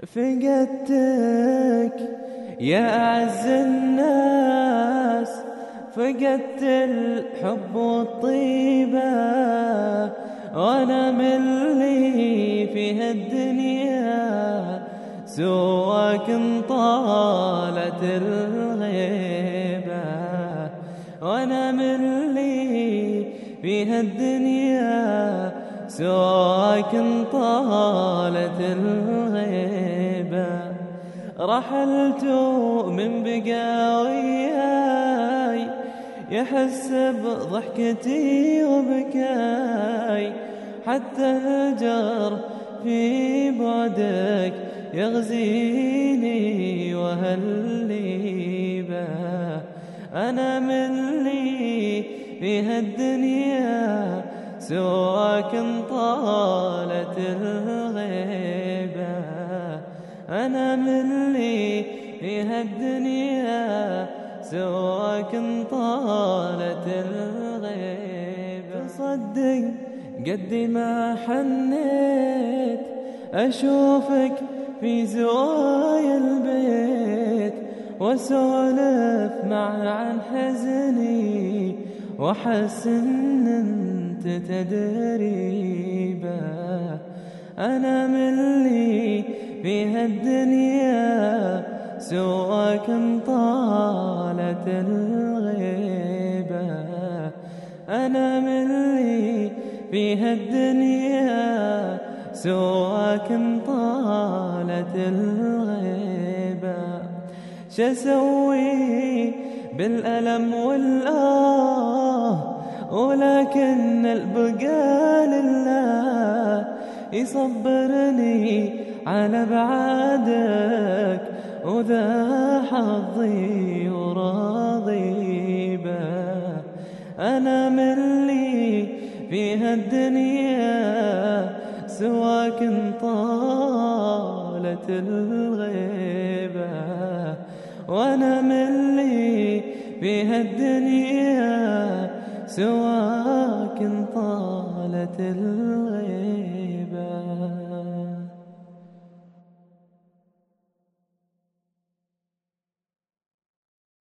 فقدتك يا أعز الناس فقدت الحب والطيبة وأنا من لي في هالدنيا. سواك طالت الغيبة وأنا من لي في هالدنيا. سواك طالت رحلت من بقاوياي يحس بضحكتي وبكاي. حتى هجر في بعدك يغزيني وهالليبة أنا من لي في هالدنيا سواك طالت الغيبة. أنا من في هالدنيا سواك طالت الغيبة صدق قد ما حنيت أشوفك في زوايا البيت واسولف معه عن حزني واحس ان أنت تدري أنا من لي في هالدنيا سواك طالت الغيبة. أنا من لي في هالدنيا سواك طالت الغيبة. شسوي بالألم والآه ولكن البقاء لله يصبرني على بعادك وذا حظي وراضي به. أنا من لي في هالدنيا سواك طالت الغيبة وأنا من لي في هالدنيا سواك طالت الغيبة